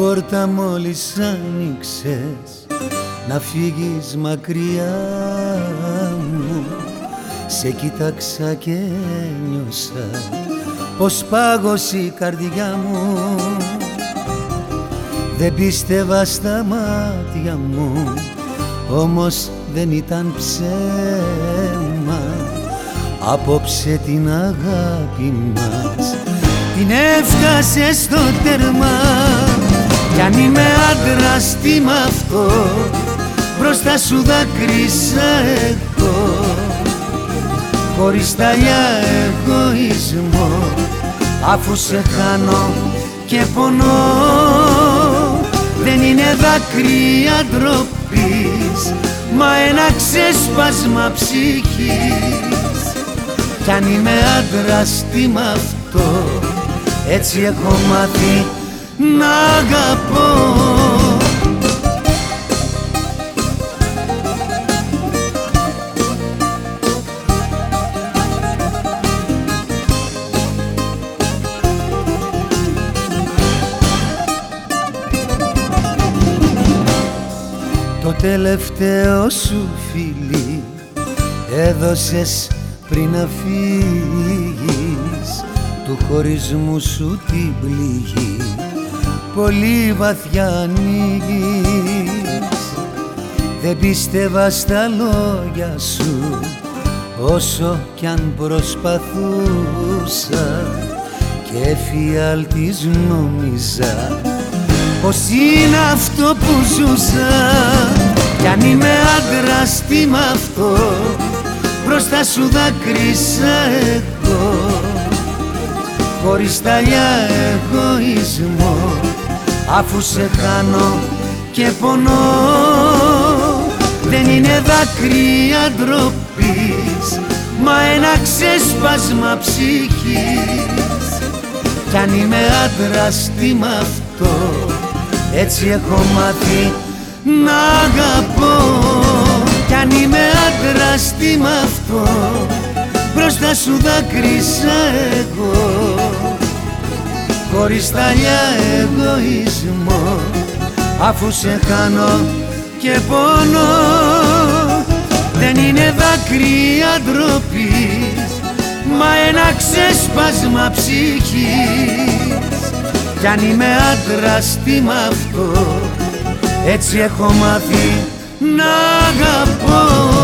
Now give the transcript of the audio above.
πόρτα μόλις άνοιξες να φύγεις μακριά μου. Σε κοίταξα και νιώσα πως πάγωσε η καρδιά μου. Δεν πίστευα στα μάτια μου όμως δεν ήταν ψέμα. Απόψε την αγάπη μας την έφτασε στο τέρμα κι αν είμαι άντρας τι μ' αυτό; Μπροστά σου δάκρυσα εγώ Χωρίς ταλιά εγωισμό. Αφού σε χάνω και πονώ. Δεν είναι δάκρυα ντροπής Μα ένα ξέσπασμα ψυχής. Κι αν είμαι άντρας τι μ' αυτό; Έτσι έχω μάθει να αγαπώ. Το τελευταίο σου φίλι έδωσες πριν να φύγεις. Του χωρισμού σου την πληγή πολύ βαθιά ανοίγεις. Δεν πίστευα στα λόγια σου όσο κι αν προσπαθούσα. Και εφιάλτης νόμιζα πως είναι αυτό που ζούσα. Κι αν είμαι άντρας τι μ' αυτό; Μπροστά σου δάκρυσα εγώ. Χωρίς ταλιά εγωισμό αφού σε χάνω και πονώ δεν είναι δάκρυα ντροπής μα ένα ξέσπασμα ψυχής. Κι αν είμαι άντρας τι μ' αυτό έτσι έχω μάθει να αγαπώ. Κι αν είμαι άντρας τι μ' αυτό μπροστά σου δάκρυσα εγώ χωρίς ταλιά εγωισμό. Αφού σε χάνω και πόνο δεν είναι δάκρυα ντροπής μα ένα ξέσπασμα ψυχής. Κι αν είμαι άντρας τι μ' αυτό έτσι έχω μάθει να αγαπώ